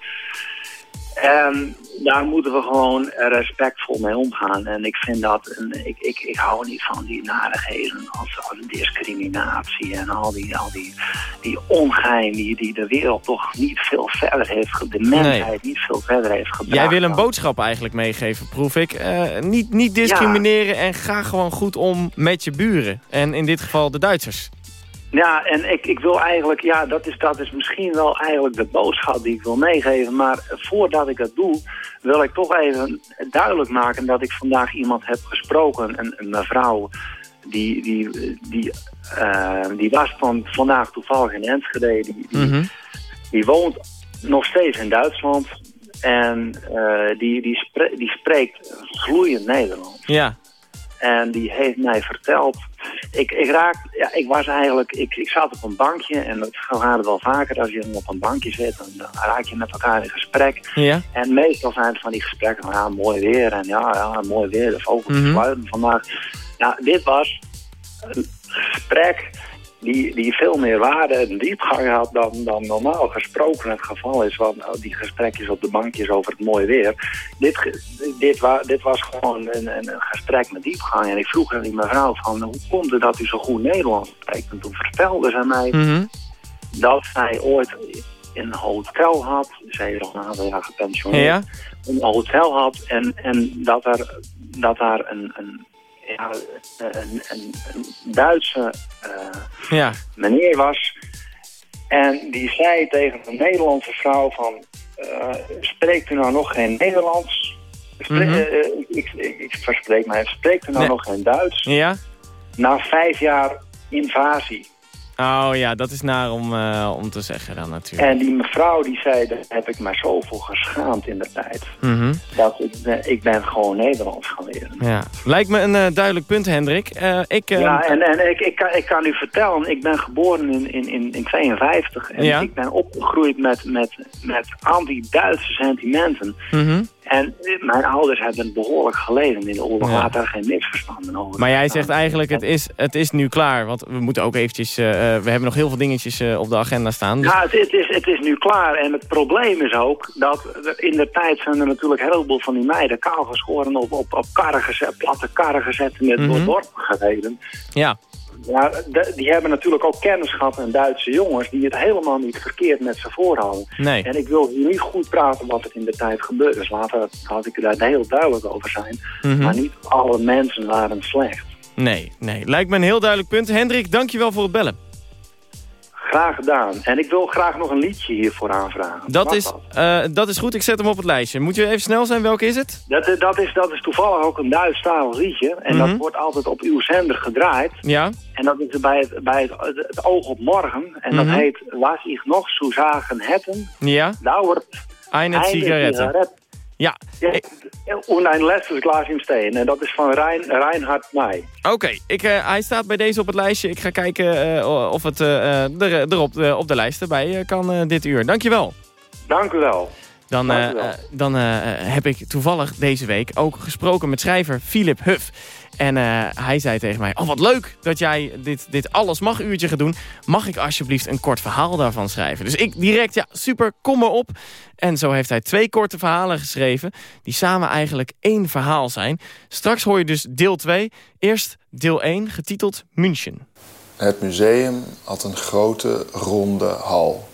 En daar moeten we gewoon respectvol mee omgaan. En ik vind dat, een, ik, ik, ik hou niet van die narigheden als, als discriminatie en al die, al die, die ongein die, die de wereld toch niet veel verder heeft, de mensheid niet veel verder heeft gebracht. Jij wil een boodschap eigenlijk meegeven, proef ik. Eh, niet, niet discrimineren en ga gewoon goed om met je buren. En in dit geval de Duitsers. Ja, en ik, ik wil eigenlijk, ja, dat is, dat is misschien wel eigenlijk de boodschap die ik wil meegeven. Maar voordat ik dat doe, wil ik toch even duidelijk maken dat ik vandaag iemand heb gesproken. Een, een mevrouw, die, die, die, eh, die was van, vandaag toevallig in Enschede. Die, die, Mhm. die woont nog steeds in Duitsland. En eh, die, die, spre- die spreekt vloeiend Nederlands. Ja. En die heeft mij verteld. Ik, ik, raak, ja, ik was eigenlijk, ik, ik zat op een bankje en dat gaat wel vaker als je op een bankje zit. Dan, dan raak je met elkaar in gesprek. Ja. En meestal zijn het van die gesprekken van ja, mooi weer en ja, ja mooi weer, de vogels Mhm. fluiten vandaag. Nou, dit was een gesprek die, die veel meer waarde en diepgang had dan, dan normaal gesproken het geval is. Want nou, die gesprekjes op de bankjes over het mooie weer. Dit, dit, wa, dit was gewoon een, een, gesprek met diepgang. En ik vroeg aan die mevrouw van hoe komt het dat u zo goed Nederlands spreekt? En toen vertelde ze mij Mhm. dat zij ooit een hotel had. Zij is al een aantal jaar gepensioneerd. Ja. Een hotel had en, en dat er dat daar een, een, ja, een, een, een Duitse eh, Ja. meneer was. En die zei tegen een Nederlandse vrouw van... eh, spreekt u nou nog geen Nederlands? Mhm. eh, ik, ik, ik verspreek mij. Spreekt u nou Nee. nog geen Duits? Ja? Na vijf jaar invasie. Oh ja, dat is naar om, eh, om te zeggen dan natuurlijk. En die mevrouw die zei, daar heb ik me zoveel geschaamd in de tijd. Mhm. Dat ik, ben- ik ben gewoon Nederlands gaan leren. Ja. Lijkt me een eh, duidelijk punt, Hendrik. Eh, ik, eh, Ja, en, en ik, ik, kan, ik kan u vertellen, ik ben geboren in, in, in, in 52 en Ja. ik ben opgegroeid met, met, met anti-Duitse sentimenten. mhm. En mijn ouders hebben behoorlijk geleden in de oorlog. Ja. Laat daar geen misverstanden over. Maar jij zegt eigenlijk, het is, het is nu klaar. Want we moeten ook eventjes... eh, eh, we hebben nog heel veel dingetjes eh, op de agenda staan. Dus- Ja, het, het is, het is nu klaar. En het probleem is ook dat in de tijd zijn er natuurlijk een heleboel van die meiden kaal geschoren op, op, op karren gezet, platte karren gezet en met Mhm. door dorp gereden. ja. Ja, de- die hebben natuurlijk ook kennis gehad aan Duitse jongens die het helemaal niet verkeerd met ze voorhouden. Nee. En ik wil hier niet goed praten wat er in de tijd gebeurd is. Later had ik daar heel duidelijk over zijn. Mhm. Maar niet alle mensen waren slecht. Nee, nee. Lijkt me een heel duidelijk punt. Hendrik, dankjewel voor het bellen. Graag gedaan. En ik wil graag nog een liedje hiervoor aanvragen. Dat Mag is, eh, dat is goed, ik zet hem op het lijstje. Moet je even snel zijn, welke is het? Dat, eh, dat, is, dat is toevallig ook een Duitsstalig liedje. En Mhm. dat wordt altijd op uw zender gedraaid. Ja? En dat is bij het, bij het, het, het oog op morgen. En dat Mhm. heet Was ich noch zu sagen hätten, Ja? dauert eine Zigarette. Ja, ein letztes Glas im Steen. En dat is van Rein, Reinhard May. oké. Ik, eh, hij staat bij deze op het lijstje. Ik ga kijken eh, of het eh, eh, er, erop op de lijst erbij kan dit uur. Dankjewel. Dank u wel. Dan, Dank u wel. dan heb ik toevallig deze week ook gesproken met schrijver Philip Huff. En eh, hij zei tegen mij, oh wat leuk dat jij dit, dit alles mag uurtje gaat doen. Mag ik alsjeblieft een kort verhaal daarvan schrijven? Dus ik direct, ja super, kom maar op. En zo heeft hij twee korte verhalen geschreven... die samen eigenlijk één verhaal zijn. Straks hoor je dus deel 2. Eerst deel 1, getiteld München. Het museum had een grote, ronde hal.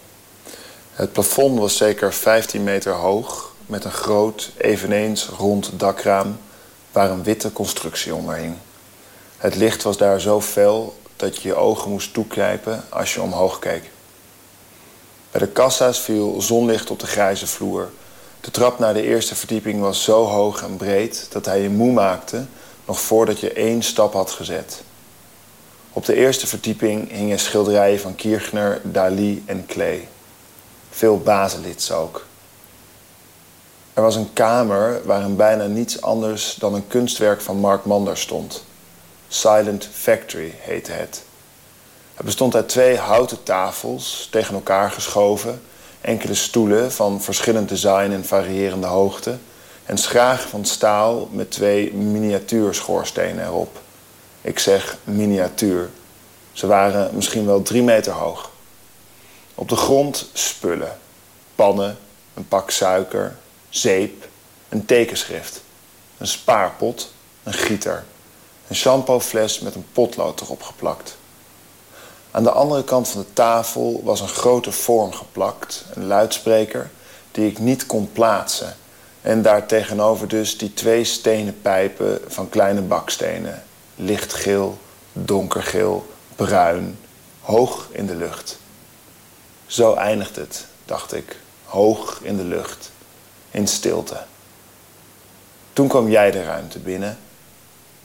Het plafond was zeker 15 meter hoog... met een groot, eveneens rond dakraam... waar een witte constructie hing. Het licht was daar zo fel dat je je ogen moest toeknijpen als je omhoog keek. Bij de kassa's viel zonlicht op de grijze vloer. De trap naar de eerste verdieping was zo hoog en breed... dat hij je moe maakte nog voordat je één stap had gezet... Op de eerste verdieping hingen schilderijen van Kirchner, Dali en Klee. Veel Baselits ook. Er was een kamer waarin bijna niets anders dan een kunstwerk van Mark Mander stond. Silent Factory heette het. Het bestond uit twee houten tafels, tegen elkaar geschoven, enkele stoelen van verschillend design en variërende hoogte en schragen van staal met twee miniatuurschoorsstenen erop. Ik zeg miniatuur. Ze waren misschien wel drie meter hoog. Op de grond spullen. Pannen, een pak suiker, zeep, een tekenschrift. Een spaarpot, een gieter. Een shampoofles met een potlood erop geplakt. Aan de andere kant van de tafel was een grote vorm geplakt, een luidspreker, die ik niet kon plaatsen. En daar tegenover dus die twee stenen pijpen van kleine bakstenen. Lichtgeel, donkergeel, bruin, hoog in de lucht. Zo eindigt het, dacht ik, hoog in de lucht, in stilte. Toen kwam jij de ruimte binnen,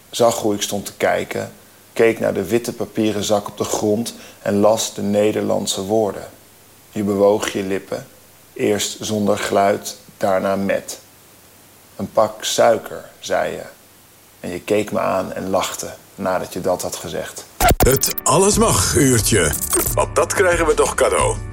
zag hoe ik stond te kijken, keek naar de witte papieren zak op de grond en las de Nederlandse woorden. Je bewoog je lippen, eerst zonder geluid, daarna met. Een pak suiker, zei je. En je keek me aan en lachte nadat je dat had gezegd. Het Alles Mag uurtje. Want dat krijgen we toch cadeau.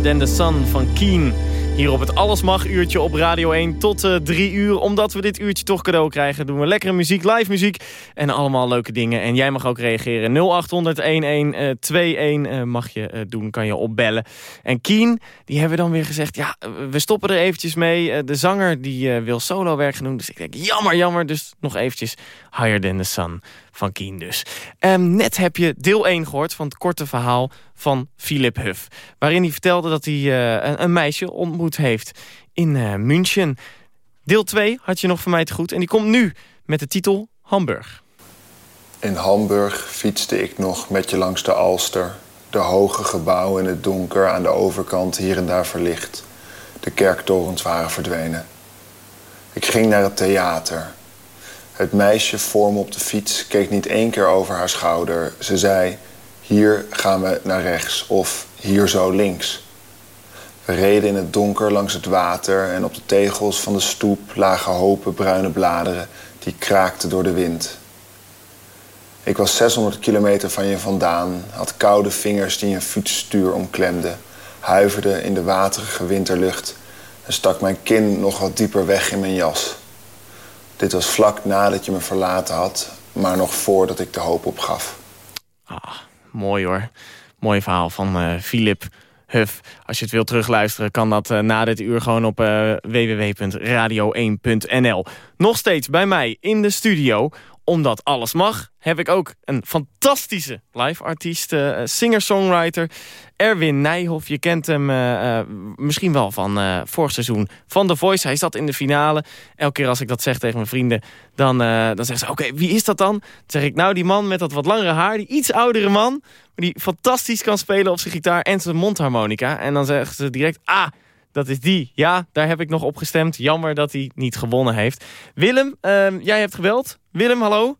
Higher Than The Sun van Keen. Hier op het Alles Mag uurtje op Radio 1 tot uh, 3 uur. Omdat we dit uurtje toch cadeau krijgen, doen we lekkere muziek, live muziek en allemaal leuke dingen. En jij mag ook reageren. 0800 1121 uh, mag je doen, kan je opbellen. En Keen, die hebben dan weer gezegd, ja, we stoppen er eventjes mee. De zanger die wil solo werk gaan doen. Dus ik denk, jammer, jammer. Dus nog eventjes Higher Than The Sun van Keen dus. Um, net heb je deel 1 gehoord van het korte verhaal van Philip Huff. Waarin hij vertelde dat hij een, een, meisje ontmoet heeft in uh, München. Deel 2 had je nog van mij te goed. En die komt nu met de titel Hamburg. In Hamburg fietste ik nog met je langs de Alster. De hoge gebouwen in het donker aan de overkant hier en daar verlicht. De kerktorens waren verdwenen. Ik ging naar het theater. Het meisje voor me op de fiets keek niet één keer over haar schouder. Ze zei, hier gaan we naar rechts of hier zo links. We reden in het donker langs het water en op de tegels van de stoep lagen hopen bruine bladeren die kraakten door de wind. Ik was 600 kilometer van je vandaan, had koude vingers die een fietsstuur omklemden, huiverde in de waterige winterlucht en stak mijn kin nog wat dieper weg in mijn jas. Dit was vlak nadat je me verlaten had, maar nog voordat ik de hoop opgaf. Ah, mooi hoor. Mooi verhaal van uh, Philip Huff. Als je het wilt terugluisteren, kan dat uh, na dit uur gewoon op uh, www.radio1.nl. Nog steeds bij mij in de studio, omdat alles mag, heb ik ook een fantastische live-artiest, uh, singer-songwriter, Erwin Nijhoff. Je kent hem uh, uh, misschien wel van vorig seizoen van The Voice. Hij zat in de finale. Elke keer als ik dat zeg tegen mijn vrienden, dan, dan zeggen ze... oké, wie is dat dan? Dan zeg ik, nou die man met dat wat langere haar, die iets oudere man... die fantastisch kan spelen op zijn gitaar en zijn mondharmonica. En dan zeggen ze direct, ah... Dat is die. Ja, daar heb ik nog op gestemd. Jammer dat hij niet gewonnen heeft. Willem, uh, jij hebt gebeld. Willem, hallo.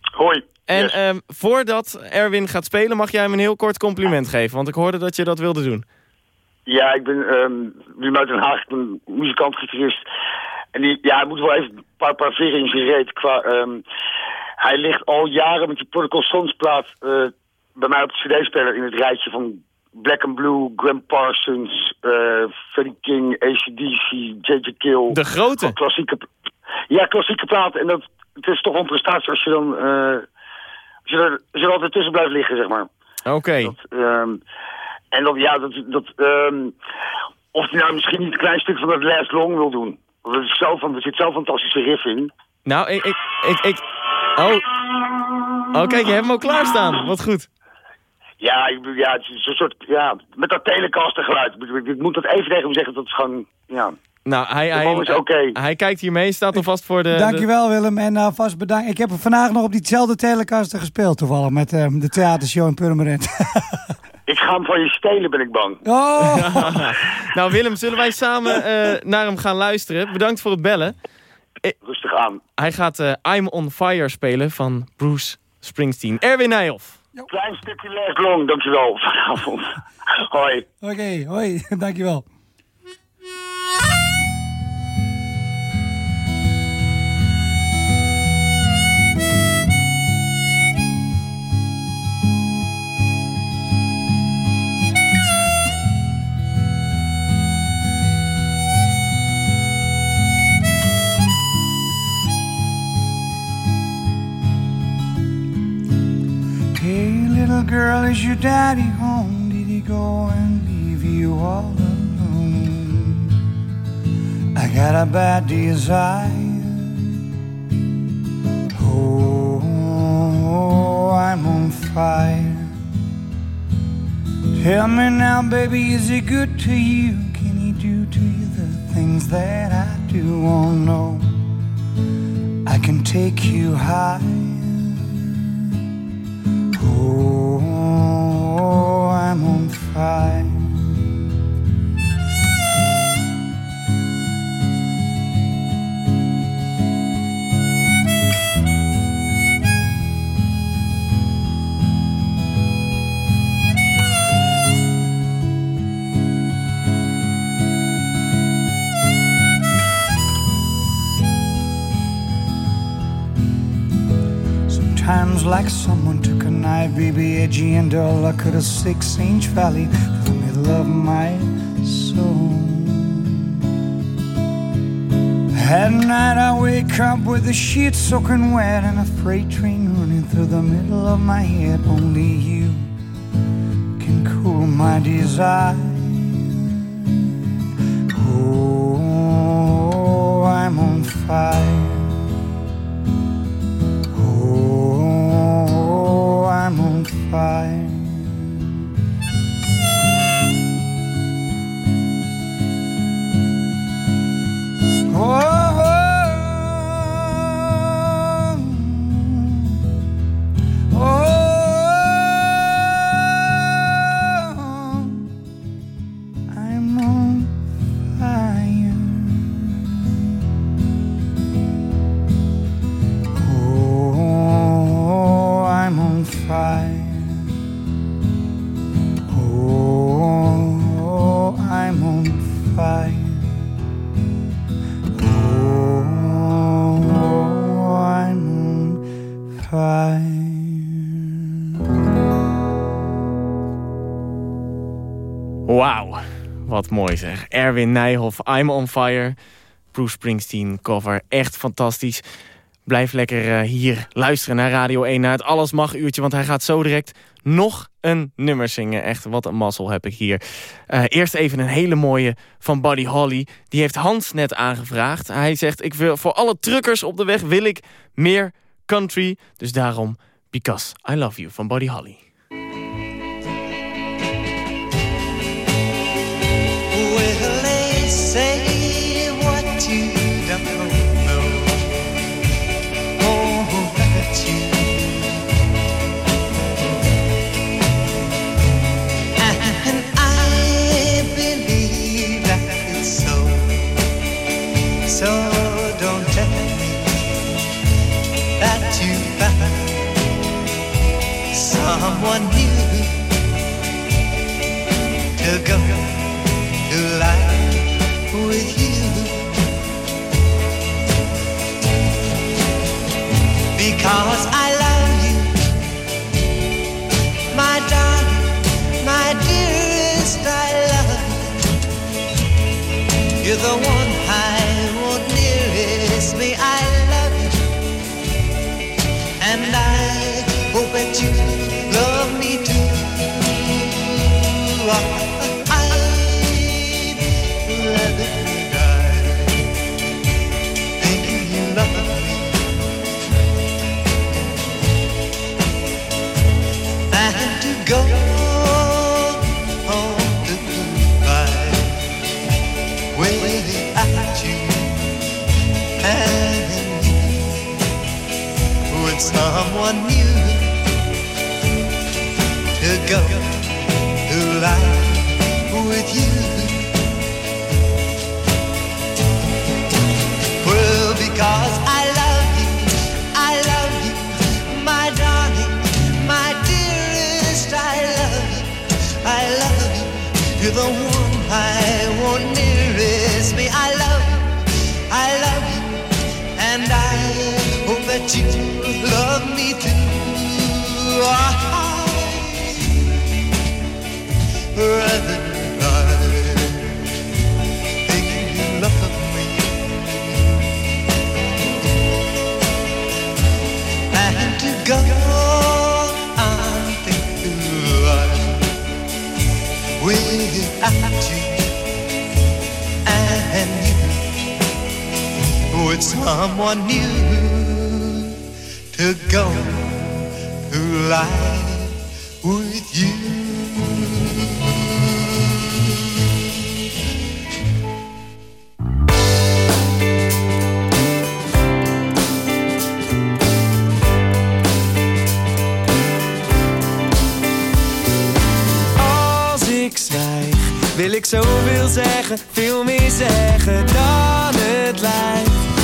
Hoi. En yes. um, voordat Erwin gaat spelen, mag jij hem een heel kort compliment geven. Want ik hoorde dat je dat wilde doen. Ja, ik ben um, Willem uit Den Haag. Ik ben muzikant, gitarist. En die, ja, hij moet wel even een paar, paar veren in zijn reet. Qua, um, hij ligt al jaren met die Protocol Sons plaat uh, bij mij op de cd-speler in het rijtje van Black and Blue, Graham Parsons, uh, Freddie King, ACDC, J.J. Kill. De grote? Klassieke, ja, klassieke platen. En dat, het is toch een prestatie als je dan... Uh, als je, er, als je er altijd tussen blijft liggen, zeg maar. Oké. Okay. Um, en dat, ja, dat... dat um, of hij nou misschien niet een klein stuk van dat Last Long wil doen. Want er, is zo van, er zit zo'n fantastische riff in. Nou, ik... ik, ik, ik oh. Oh, kijk, je hebt hem al klaarstaan. Wat goed. Ja, ja, het is een soort, ja, met dat telecaster geluid. Ik, moet dat even tegen hem zeggen, dat is gewoon, ja... Nou, hij, hij, okay. hij kijkt hier mee, staat alvast voor de... Dankjewel Willem en uh, vast bedankt. Ik heb vandaag nog op diezelfde telecaster gespeeld toevallig met uh, de theatershow in Purmerend. ik ga hem van je stelen, ben ik bang. Oh. nou Willem, zullen wij samen uh, naar hem gaan luisteren? Bedankt voor het bellen. Rustig aan. Hij gaat I'm on Fire spelen van Bruce Springsteen. Erwin Nijhoff. Klein stukje Les Long, dankjewel vanavond. hoi. Oké, okay, hoi, dankjewel. Girl, is your daddy home? Did he go and leave you all alone? I got a bad desire. Oh, I'm on fire. Tell me now, baby, is he good to you? Can he do to you the things that I do? Oh no, I can take you high. Oh, I'm on fire. Like someone took a knife, baby, edgy and dull. I cut a six inch valley through the middle of my soul. At night, I wake up with the sheets soaking wet and a freight train running through the middle of my head. Only you can cool my desire. Oh, I'm on fire. On mooi zeg. Erwin Nijhoff, I'm on fire. Bruce Springsteen cover, echt fantastisch. Blijf lekker eh, hier luisteren naar Radio 1, naar het Alles Mag uurtje... want hij gaat zo direct nog een nummer zingen. Echt, wat een mazzel heb ik hier. Eh, eerst even een hele mooie van Buddy Holly. Die heeft Hans net aangevraagd. Hij zegt, ik wil, voor alle truckers op de weg wil ik meer country. Dus daarom Because I Love You van Buddy Holly. 的刚。Someone new to go through life with you. Well, because I love you, I love you, my darling, my dearest. I love you, I love you. You're the someone new to go through life with you. Als ik zwijg, wil ik zoveel zeggen, veel meer zeggen dan het lijkt.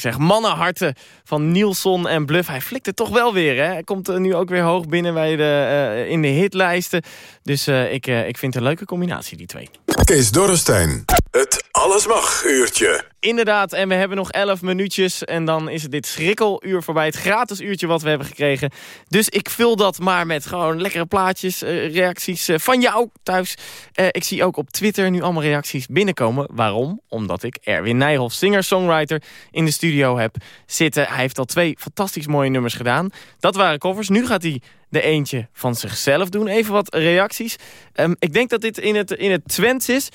Heerlijk zeg. Mannenharten van Nielson en Bluff. Hij flikt het toch wel weer. Hè? Hij komt eh, nu ook weer hoog binnen bij de, eh, in de hitlijsten. Dus eh, ik, eh, ik vind een leuke combinatie, die twee. Kees Dorrestein. Het Alles Mag uurtje. Inderdaad, en we hebben nog 11 minuutjes. En dan is het dit schrikkeluur voorbij. Het gratis uurtje wat we hebben gekregen. Dus ik vul dat maar met gewoon lekkere plaatjes, eh, reacties eh, van jou thuis. Eh, ik zie ook op Twitter nu allemaal reacties binnenkomen. Waarom? Omdat ik Erwin Nijhoff, singer-songwriter, in de studio heb zitten. Hij heeft al twee fantastisch mooie nummers gedaan. Dat waren covers. Nu gaat hij de eentje van zichzelf doen. Even wat reacties. Ehm, ik denk dat dit in het, in het Twents is.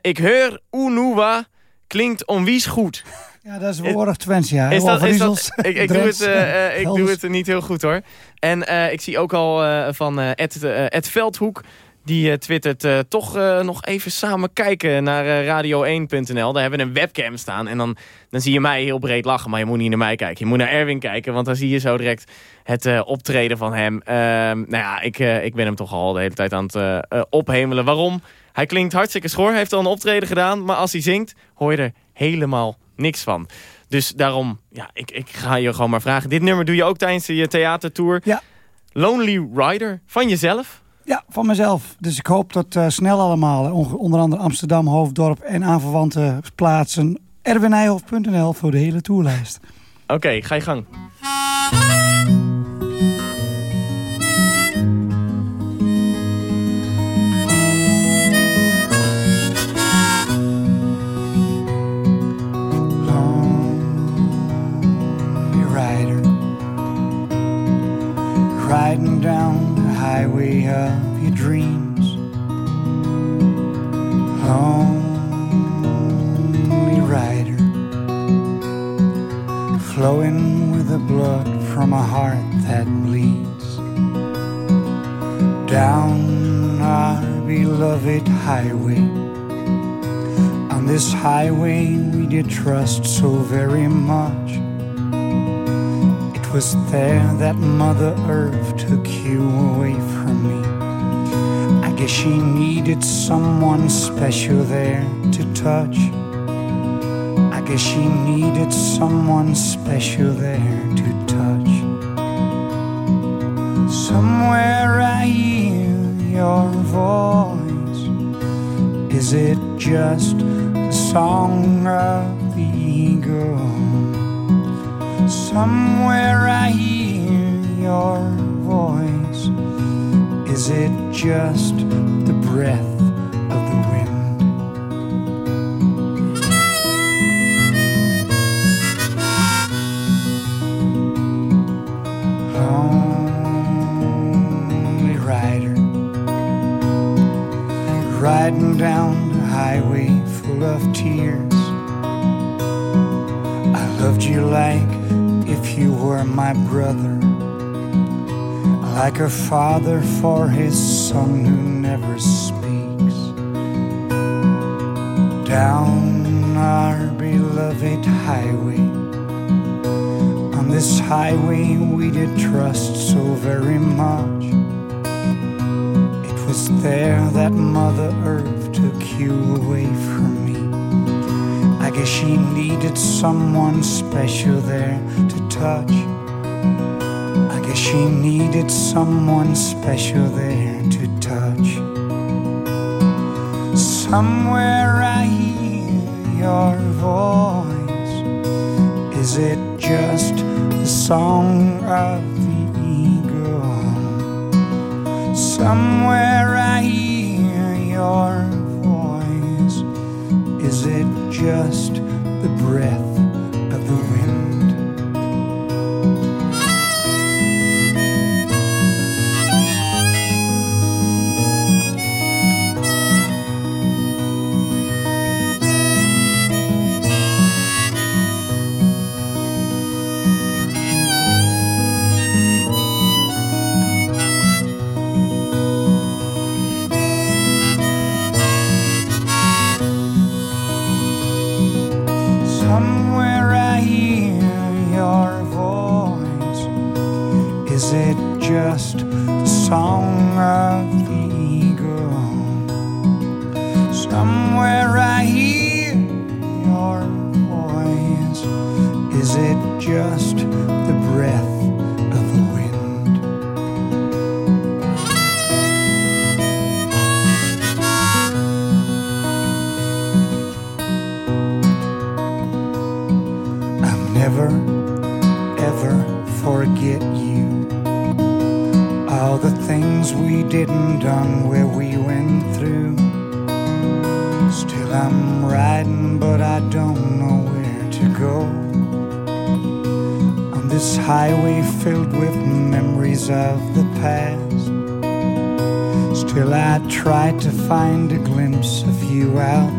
Ik hoor Unua klinkt onwies goed. Ja, dat is behoorlijk Twents, ja. Is dat, is Overijssels, dat, ik, ik, doe het, eh, eh, ik doe het niet heel goed hoor. En eh, ik zie ook al van Ed, Ed Veldhoek. Die twittert toch nog even samen kijken naar eh, radio1.nl. Daar hebben we een webcam staan. En dan, dan zie je mij heel breed lachen. Maar je moet niet naar mij kijken. Je moet naar Erwin kijken. Want dan zie je zo direct het optreden van hem. Ehm, nou ja, ik, ik ben hem toch al de hele tijd aan het ophemelen. Waarom? Hij klinkt hartstikke schor. Hij heeft al een optreden gedaan. Maar als hij zingt, hoor je er helemaal niks van. Dus daarom, ja, ik, ik ga je gewoon maar vragen. Dit nummer doe je ook tijdens je theatertour. Ja. Lonely Rider, van jezelf? Ja, van mezelf. Dus ik hoop dat eh, snel allemaal, onder andere Amsterdam, Hoofddorp en aanverwante plaatsen, erwinijhof.nl voor de hele toerlijst. Oké, ga je gang. Riding down the highway of your dreams lonely rider flowing with the blood from a heart that bleeds down our beloved highway on this highway we did trust so very much. Was there that Mother Earth took you away from me. I guess she needed someone special there to touch. I guess she needed someone special there to touch. Somewhere I hear your voice. Is it just the song of the eagle? Somewhere I hear your voice. Is it just the breath of the wind? Lonely rider riding down the highway full of tears. My brother, like a father for his son who never speaks. Down our beloved highway, on this highway we did trust so very much. It was there that Mother Earth took you away from me. I guess she needed someone special there to touch. She needed someone special there to touch. Somewhere I hear your voice. Is it just the song of the eagle? Somewhere I hear your voice. Is it just find a glimpse of you out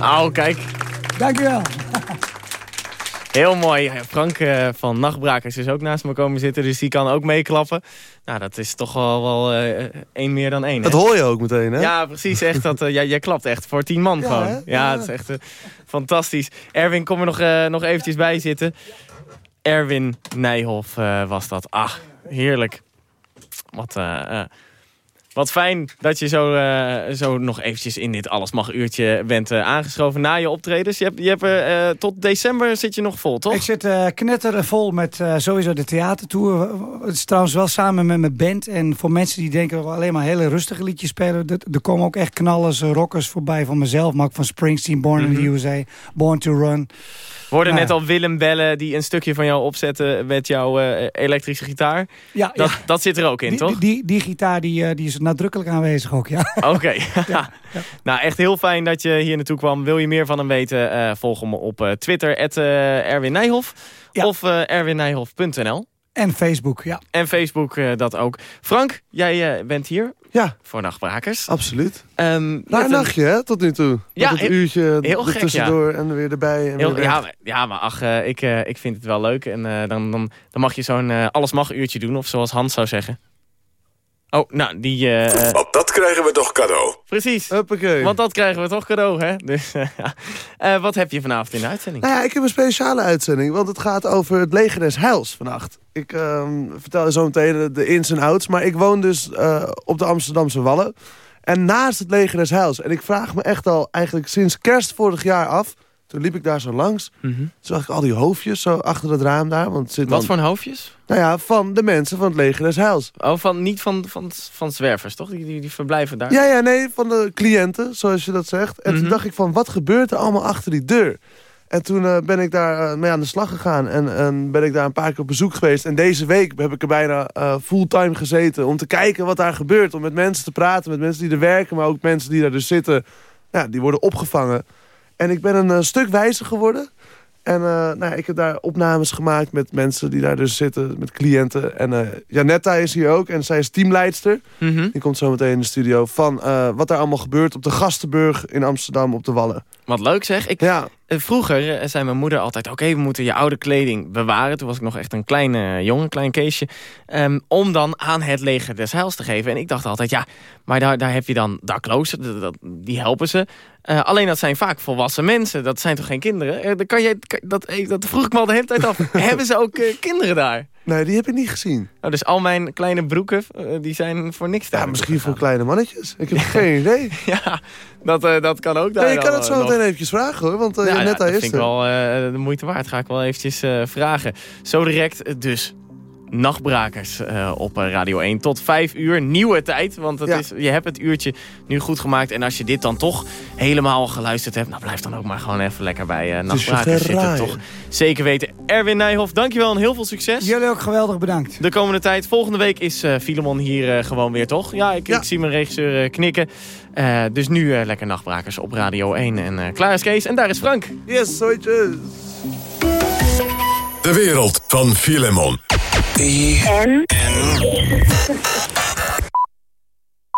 Oh, kijk. Dankjewel. Heel mooi. Frank eh, van Nachtbrakers is ook naast me komen zitten, dus die kan ook meeklappen. Nou, dat is toch wel, wel eh, één meer dan één. Dat hè? hoor je ook meteen, hè? Ja, precies. Echt, dat, eh, jij, jij klapt echt voor tien man Ja, gewoon. hè? Ja, Ja. dat is echt fantastisch. Erwin, kom er nog, eh, nog eventjes bij zitten. Erwin Nijhoff eh, was dat. Ah, heerlijk. Wat, eh, wat fijn dat je zo, eh, zo nog eventjes in dit Alles Mag uurtje bent eh, aangeschoven na je optredens. Je hebt, je hebt, eh, tot december zit je nog vol, toch? Ik zit eh knettervol met sowieso de theatertour. Het is trouwens wel samen met mijn band. En voor mensen die denken dat we alleen maar hele rustige liedjes spelen... er- komen ook echt knallers, rockers voorbij van mezelf. Maar ook van Springsteen, Born in the Mhm. USA, Born to Run. We hoorden Nou net al Willem bellen die een stukje van jou opzette met jouw elektrische gitaar. Ja, dat, ja. dat zit er ook in, Die, toch? die, die, die gitaar die, die is nadrukkelijk aanwezig ook, ja. Oké. nou, echt heel fijn dat je hier naartoe kwam. Wil je meer van hem weten, eh, volg hem op eh, Twitter, uh, Erwin Nijhoff. Of uh, erwinnijhoff.nl. En Facebook, ja. En Facebook, uh, dat ook. Frank, jij uh, bent hier ja. voor Nachtbrakers. Absoluut. Um, nou, een nachtje, hè, tot nu toe. Ja, Met het uurtje heel gek, tussendoor ja. en weer erbij. En heel, weer ja, maar, ja, maar ach, uh, ik, uh, ik vind het wel leuk. En uh, dan, dan, dan mag je zo'n uh, alles mag uurtje doen. Of zoals Hans zou zeggen. Oh, nou, die... Uh, Want dat krijgen we toch cadeau. Precies. Hoppakee. Want dat krijgen we toch cadeau, hè? Dus, uh, wat heb je vanavond in de uitzending? Nou ja, ik heb een speciale uitzending. Want het gaat over het leger des heils vannacht. Ik uh, vertel je zo meteen de, de ins en outs. Maar ik woon dus uh, op de Amsterdamse Wallen. En naast het leger des heils. En ik vraag me echt al eigenlijk sinds kerst vorig jaar af... Toen liep ik daar zo langs. Mm -hmm. Toen zag ik al die hoofdjes zo achter het raam daar. Want zit Wat dan... voor hoofdjes? Nou ja, van de mensen van het leger des heils. Oh, van, niet van, van, van zwervers, toch? Die, die, die verblijven daar? Ja, ja, nee, van de cliënten, zoals je dat zegt. En Mhm. mm -hmm. toen dacht ik van, wat gebeurt er allemaal achter die deur? En toen uh, ben ik daar uh, mee aan de slag gegaan. En, en, ben ik daar een paar keer op bezoek geweest. En deze week heb ik er bijna uh, fulltime gezeten. Om te kijken wat daar gebeurt. Om met mensen te praten. Met mensen die er werken. Maar ook mensen die daar dus zitten. Ja, die worden opgevangen. En ik ben een uh, stuk wijzer geworden. En uh, nou ik heb daar opnames gemaakt met mensen die daar dus zitten. Met cliënten. En uh, Janetta is hier ook. En zij is teamleidster. Mm -hmm. Die komt zo meteen in de studio. Van uh, wat daar allemaal gebeurt op de Gastenburg in Amsterdam op de Wallen. Wat leuk zeg. Ik, ja. Vroeger zei mijn moeder altijd... oké, okay, we moeten je oude kleding bewaren. Toen was ik nog echt een kleine jongen, klein keesje. Um, om dan aan het leger des heils te geven. En ik dacht altijd, ja, maar daar, daar heb je dan daklozen. Dat, dat, die helpen ze. Uh, alleen dat zijn vaak volwassen mensen. Dat zijn toch geen kinderen? Uh, dan kan je, dat, dat vroeg ik me al de hele tijd af. Hebben ze ook uh, kinderen daar? Nee, die heb ik niet gezien. Oh, dus al mijn kleine broeken, die zijn voor niks daar. Ja, misschien voor kleine mannetjes. Ik heb geen idee. ja, dat, dat kan ook daar. Nee, je kan het zo meteen eventjes vragen hoor. Want ja, Janetta ja, dat is vind er. ik wel de moeite waard. Ga ik wel eventjes vragen. Zo direct dus nachtbrakers uh, op Radio 1 tot 5 uur. Nieuwe tijd, want het Ja. is, je hebt het uurtje nu goed gemaakt. En als je dit dan toch helemaal geluisterd hebt... nou blijf dan ook maar gewoon even lekker bij uh, nachtbrakers zitten. Toch zeker weten. Erwin Nijhoff, dankjewel en heel veel succes. Jullie ook geweldig bedankt. De komende tijd. Volgende week is uh, Filemon hier uh, gewoon weer, toch? Ja, ik, Ja. ik zie mijn regisseur uh, knikken. Uh, dus nu uh, lekker nachtbrakers op Radio 1. En uh, klaar is Kees en daar is Frank. Yes, zoetjes. De wereld van Filemon. En?